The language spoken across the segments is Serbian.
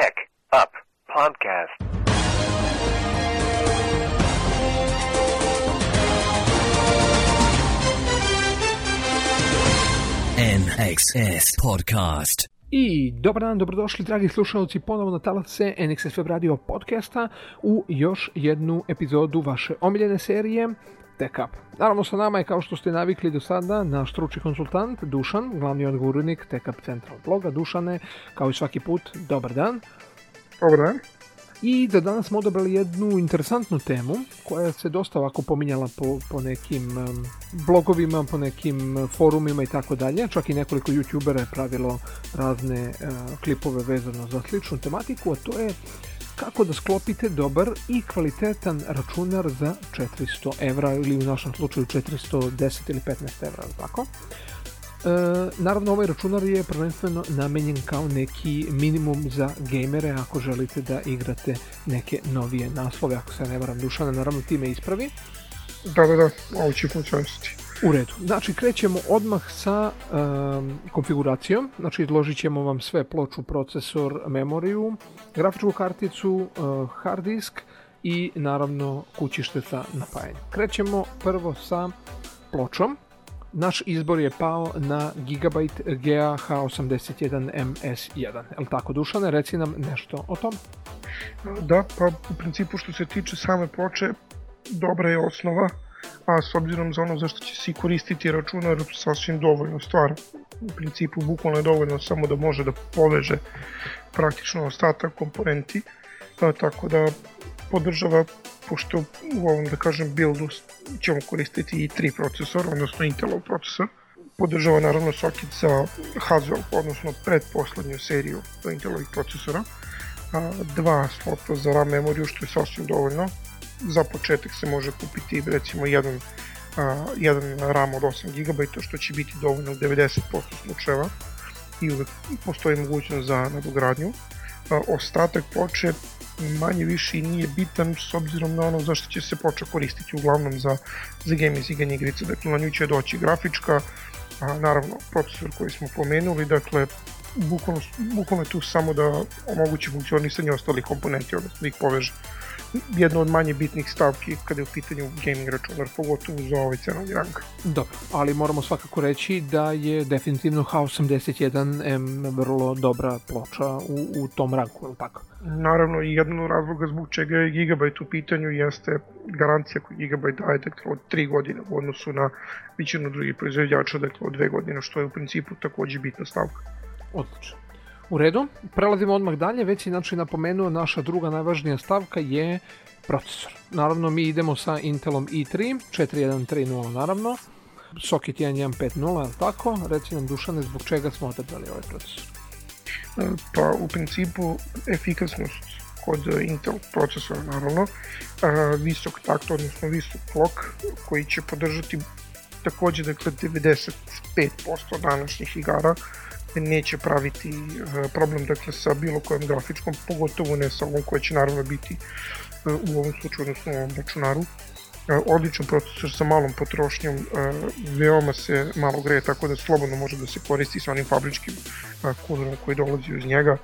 Tech Up Podcast. NXS Podcast. I dobar dan, dobrodošli dragi slušalci ponovo na talase NXS Web Radio podcasta u još jednu epizodu vaše omiljene serije Tech Up. Naravno sa nama je kao što ste navikli do sada naš stručni konsultant Dušan, glavni odgovornik Tech Up Central bloga. Dušane, kao i svaki put, dobar dan. Dobar dan. I da danas smo odabrali jednu interesantnu temu koja se dosta ovako pominjala po, po nekim blogovima, po nekim forumima i tako dalje. Čak i nekoliko youtubera je pravilo razne uh, klipove vezano za sličnu tematiku, a to je kako da sklopite dobar i kvalitetan računar za 400 evra ili u našem slučaju 410 ili 15 evra, tako? E, naravno ovaj računar je prvenstveno namenjen kao neki minimum za gejmere ako želite da igrate neke novije naslove, ako se ne varam Dušana, naravno time ispravi. Da, da, da, ovo će funkcionisati. U redu. Znači, krećemo odmah sa um, konfiguracijom. Znači, izložit ćemo vam sve ploču, procesor, memoriju, grafičku karticu, uh, hard disk i naravno kućište sa napajanjem. Krećemo prvo sa pločom. Naš izbor je pao na Gigabyte GA81MS1. Je tako, Dušane? Reci nam nešto o tom. Da, pa u principu što se tiče same ploče, dobra je osnova, a s obzirom za ono zašto će se koristiti računar, sasvim dovoljno stvar. U principu bukvalno je dovoljno samo da može da poveže praktično ostatak komponenti, a, tako da podržava pošto u ovom, da kažem, buildu ćemo koristiti i 3 procesor, odnosno Intelov procesor, podržava naravno socket za Haswell, odnosno predposlednju seriju Intelovih procesora, a, dva slota za RAM memoriju, što je sasvim dovoljno. Za početak se može kupiti recimo jedan, a, jedan RAM od 8 GB, što će biti dovoljno u 90% slučajeva i uvek postoji mogućnost za nadogradnju. A, ostatak ploče manje više i nije bitan s obzirom na ono zašto će se početi koristiti uglavnom za, za gaming igrice. Dakle, na nju će doći grafička, a, naravno procesor koji smo pomenuli, dakle bukvalno, bukvalno je tu samo da omogući funkcionisanje ostalih komponenti, odnosno da ih poveže. Jedna od manje bitnih stavki kada je u pitanju gaming računar, pogotovo za ovaj cenovni rang. Dobro, ali moramo svakako reći da je definitivno H81M vrlo dobra ploča u, u tom ranku, ili tako? Naravno, i jedan od razloga zbog čega je Gigabyte u pitanju jeste garancija koju Gigabyte daje dakle, od 3 godine u odnosu na većinu drugih proizvođača, dakle od 2 godine, što je u principu takođe bitna stavka. Odlično. U redu, prelazimo odmah dalje, već inače napomenuo naša druga najvažnija stavka je procesor. Naravno mi idemo sa Intelom i3, 4130 naravno, socket 1150, je tako? Reci nam Dušane zbog čega smo odabrali ovaj procesor. Pa u principu efikasnost kod Intel procesora naravno, visok takt, odnosno visok clock koji će podržati takođe dakle 95% današnjih igara neće praviti e, problem dakle sa bilo kojom grafičkom, pogotovo ne sa ovom koja će naravno biti e, u ovom slučaju, odnosno u ovom računaru. E, odličan procesor sa malom potrošnjom, veoma se malo greje, tako da slobodno može da se koristi sa onim fabričkim kulerom koji dolazi uz njega.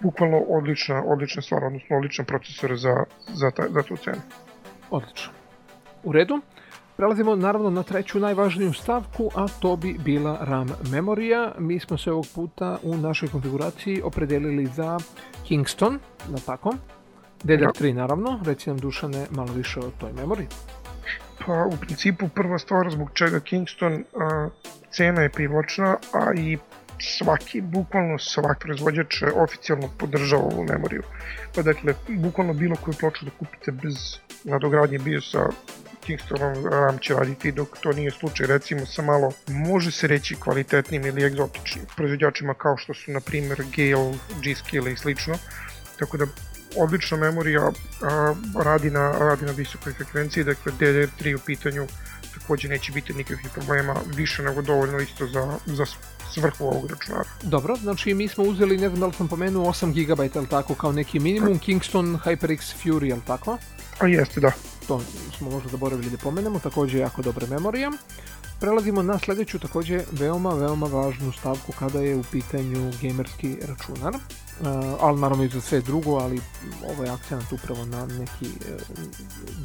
Bukvalno odlična, odlična stvar, odnosno odličan procesor za, za, ta, za tu cenu. Odlično. U redu. Prelazimo naravno na treću najvažniju stavku, a to bi bila RAM memorija. Mi smo se ovog puta u našoj konfiguraciji opredelili za Kingston, da tako? DDR3 naravno, reci nam Dušane malo više o toj memoriji. Pa u principu prva stvar zbog čega Kingston a, cena je privlačna, a i svaki, bukvalno svaki proizvođač oficijalno podržava ovu memoriju. Pa dakle, bukvalno bilo koju ploču da kupite bez nadogradnje BIOS-a Kingstonom RAM će raditi dok to nije slučaj. Recimo sa malo može se reći kvalitetnim ili egzotičnim proizvođačima kao što su na primjer Gale, G-Skill i slično. Tako da odlična memorija a, radi, na, radi na visokoj frekvenciji. Dakle DDR3 u pitanju takođe neće biti nikakvih problema više nego dovoljno isto za, za svrhu ovog računara. Dobro, znači mi smo uzeli, ne znam da li sam pomenuo, 8 GB, je tako, kao neki minimum, Kingston HyperX Fury, je tako? A jeste, da. To smo možda zaboravili da pomenemo, takođe jako dobra memorija. Prelazimo na sledeću takođe veoma, veoma važnu stavku kada je u pitanju gamerski računar. Ali naravno i za sve drugo, ali ovo je akcijant upravo na neki uh,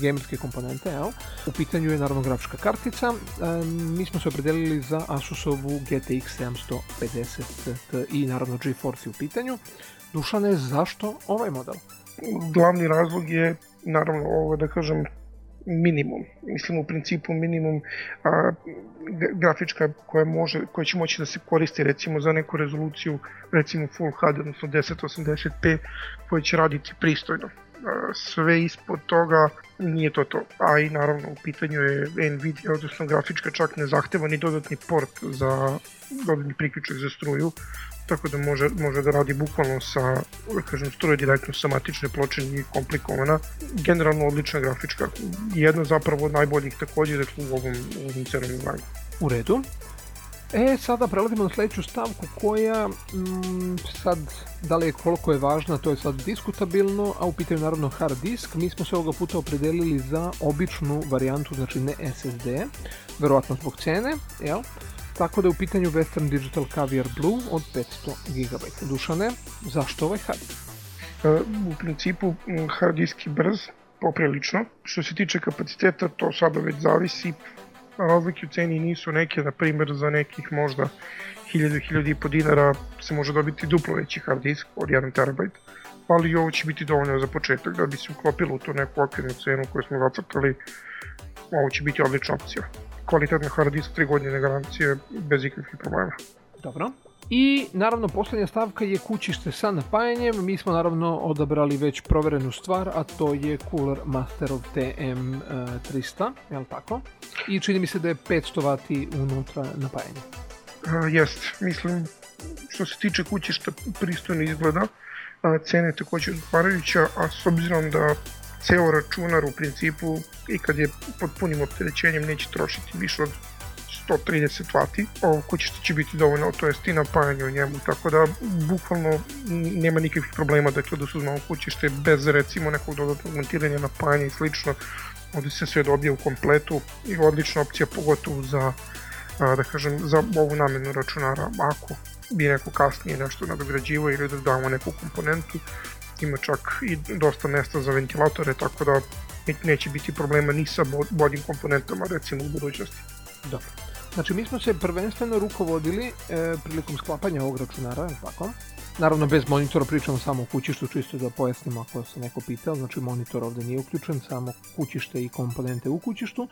gamerske komponente. Jel? U pitanju je naravno grafička kartica. Uh, mi smo se opredelili za Asusovu GTX 750 i naravno GeForce u pitanju. Dušane, zašto ovaj model? Glavni razlog je naravno ovo da kažem minimum, mislim u principu minimum a, grafička koja, može, koja će moći da se koristi recimo za neku rezoluciju recimo Full HD odnosno 1080p koja će raditi pristojno. Sve ispod toga nije to to. A i naravno u pitanju je Nvidia, odnosno grafička čak ne zahteva ni dodatni port za dodatni priključak za struju, tako da može, može da radi bukvalno sa, da kažem, struje direktno sa matične ploče, nije komplikovana. Generalno odlična grafička, jedna zapravo od najboljih takođe dakle, u ovom, u ovom. U redu. E, sada prelazimo na sledeću stavku koja mm, sad, da li je koliko je važna, to je sad diskutabilno, a u pitanju naravno hard disk. Mi smo se ovoga puta opredelili za običnu varijantu, znači ne SSD, verovatno zbog cene, jel? Tako da je u pitanju Western Digital Caviar Blue od 500 GB. Dušane, zašto ovaj hard? E, u principu hard disk je brz, poprilično. Što se tiče kapaciteta, to sada već zavisi. Razlike u ceni nisu neke, na primjer za nekih možda 1000-1000 i po dinara se može dobiti duplo veći hard disk od 1 TB, ali ovo će biti dovoljno za početak da bi se uklopilo u tu neku okvirnu cenu koju smo zacrtali. Ovo će biti odlična opcija kvalitetna hard disk, 3 godine garancije bez ikakvih problema. Dobro. I naravno poslednja stavka je kućište sa napajanjem. Mi smo naravno odabrali već proverenu stvar, a to je Cooler Masterov TM300, je li tako? I čini mi se da je 500 W unutra napajanja. Uh, mislim, što se tiče kućišta pristojno izgleda, a cena je takođe odgovarajuća, a s obzirom da ceo računar u principu i kad je pod punim opterećenjem neće trošiti više od 130 W, ovo kućište će biti dovoljno, to jest i napajanje u njemu, tako da bukvalno nema nikakvih problema dakle, da se uzmemo kućište bez recimo nekog dodatnog montiranja, napajanja i slično, ovde se sve dobije u kompletu i odlična opcija pogotovo za da kažem, za ovu namenu računara ako bi neko kasnije nešto nadograđivo ili da damo neku komponentu, ima čak i dosta mesta za ventilatore, tako da neće biti problema ni sa boljim komponentama recimo u budućnosti. Dobro. Znači mi smo se prvenstveno rukovodili e, prilikom sklapanja ovog računara, tako? Naravno bez monitora pričamo samo o kućištu, čisto da pojasnimo ako se neko pitao, znači monitor ovde nije uključen, samo kućište i komponente u kućištu.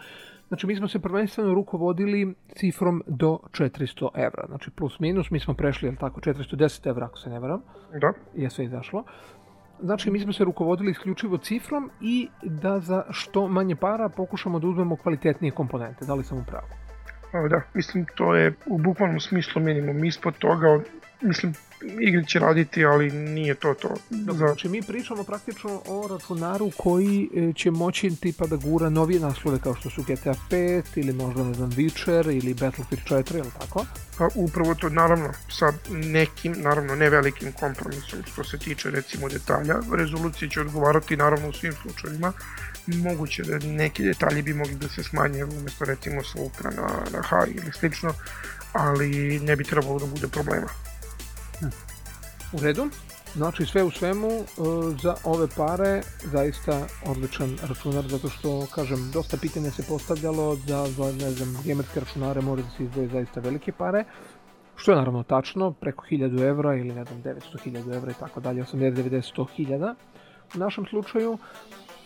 Znači mi smo se prvenstveno rukovodili cifrom do 400 evra, znači plus minus, mi smo prešli, jel tako, 410 evra ako se ne varam. Da. Je sve izašlo. Znači, mi smo se rukovodili isključivo cifrom i da za što manje para pokušamo da uzmemo kvalitetnije komponente. Da li sam u pravu? Da, mislim, to je u bukvalnom smislu minimum. Ispod toga, mislim, igre će raditi, ali nije to to. Dobro, znači mi pričamo praktično o računaru koji e, će moći tipa da gura novije naslove kao što su GTA 5 ili možda ne znam Witcher ili Battlefield 4 ili tako? Pa upravo to naravno sa nekim, naravno ne velikim kompromisom što se tiče recimo detalja. Rezolucija će odgovarati naravno u svim slučajima. Moguće da neki detalji bi mogli da se smanje umesto recimo sa ultra na, na high ili slično, ali ne bi trebalo da bude problema. U redu. Znači sve u svemu e, za ove pare zaista odličan računar zato što kažem dosta pitanja se postavljalo da za ne znam gamerske računare mora da se izdvoje zaista velike pare što je naravno tačno preko 1000 evra ili ne znam 900.000 evra i tako dalje 80 90 100.000 u našem slučaju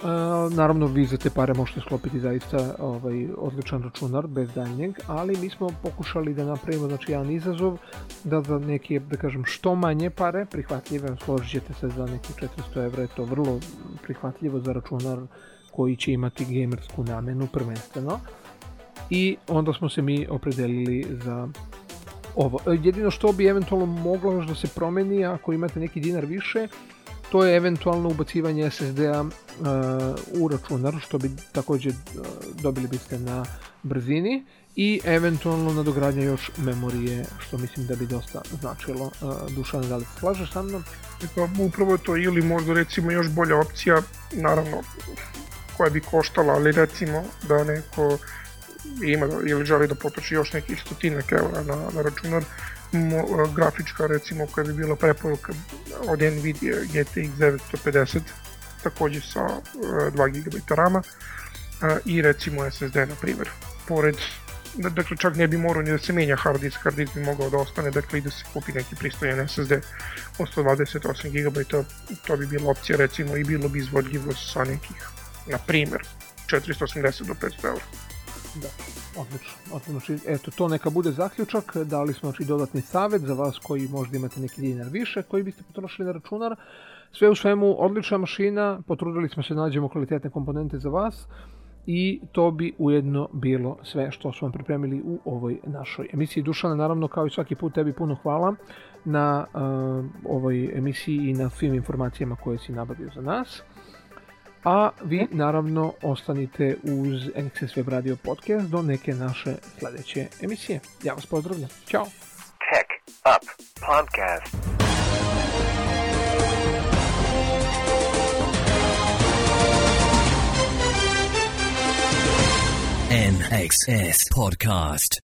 Uh, naravno, vi za te pare možete sklopiti zaista ovaj, odličan računar bez daljnjeg, ali mi smo pokušali da napravimo znači, jedan izazov da za neke, da kažem, što manje pare prihvatljive, složit ćete se za neki 400 evra, je to vrlo prihvatljivo za računar koji će imati gamersku namenu prvenstveno. I onda smo se mi opredelili za ovo. Jedino što bi eventualno moglo da se promeni ako imate neki dinar više, to je eventualno ubacivanje SSD-a uh, u računar, što bi takođe uh, dobili biste na brzini i eventualno nadogradnja još memorije, što mislim da bi dosta značilo. Uh, Dušan, da li se slažeš sa mnom? Pa upravo to ili možda recimo još bolja opcija, naravno koja bi koštala, ali recimo da neko ima ili želi da potroši još nekih stotinak evra na, na računar, grafička recimo koja bi bila preporuka od Nvidia GTX 950 takođe sa 2 GB rama i recimo SSD na primjer. Pored dakle čak ne bi morao ni da se menja hard disk, hard disk bi mogao da ostane, dakle i da se kupi neki pristojan SSD od 128 GB, to, to bi bila opcija recimo i bilo bi izvodljivo sa nekih, na primjer, 480 do 500 eura. Da, odlično. odlično. Znači, eto, to neka bude zaključak. Dali smo znači, dodatni savet za vas koji možda imate neki dinar više, koji biste potrošili na računar. Sve u svemu, odlična mašina, potrudili smo se da nađemo kvalitetne komponente za vas i to bi ujedno bilo sve što smo vam pripremili u ovoj našoj emisiji. Dušana, naravno, kao i svaki put, tebi puno hvala na uh, ovoj emisiji i na svim informacijama koje si nabavio za nas. A vi naravno ostanite uz NXS Web Radio Podcast do neke naše sledeće emisije. Ja vas pozdravljam. Ćao! Tech Up Podcast. NXS Podcast.